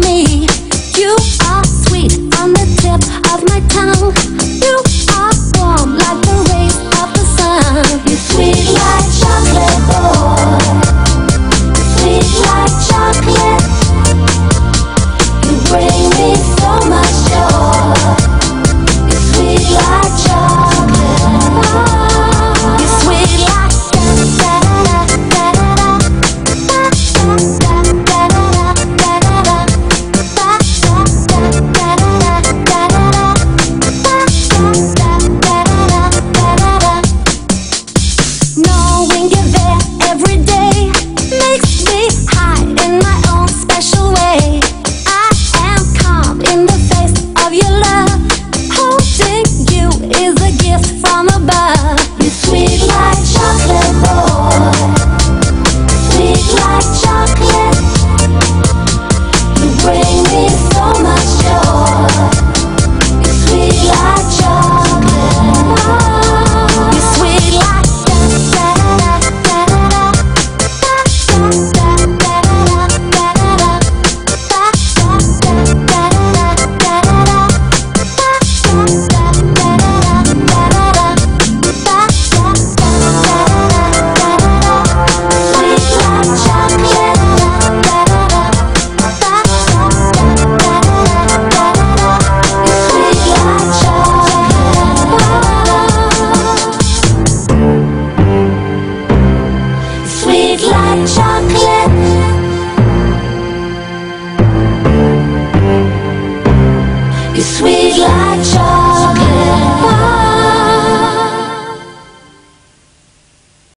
me. bring me so much joy. It's sweet life. Like chocolate.